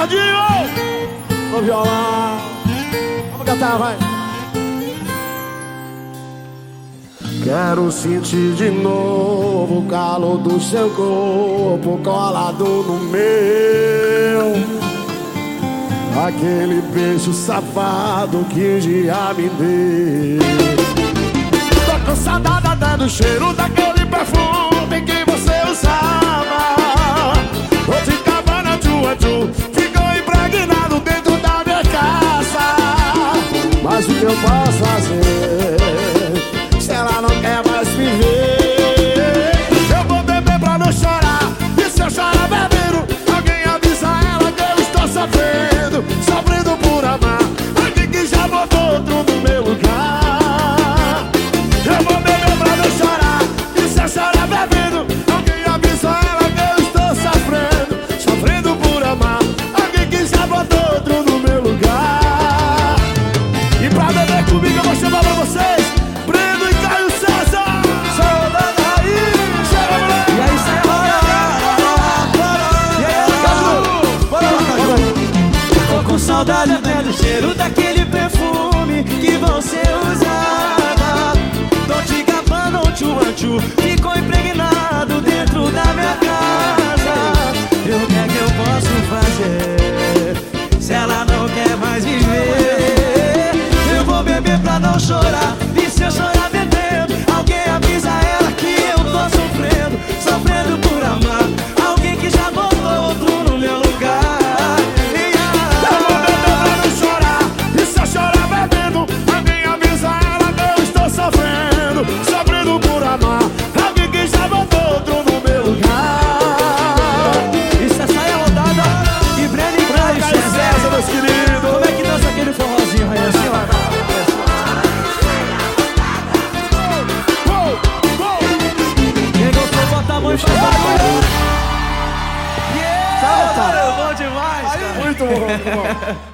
Ricardinho! No. Vamos cantar, vai. Quero sentir de novo o calor do seu corpo colado no meu. Aquele beijo safado que o dia me deu. Tô cansada até do cheiro daquele perfume que você usava. que eu posso fazer. Com saudade até do cheiro daquele perfume que você usa. barulho, faz barulho. Yeah, Salta! Mano, bom demais, cara. Muito bom, muito bom.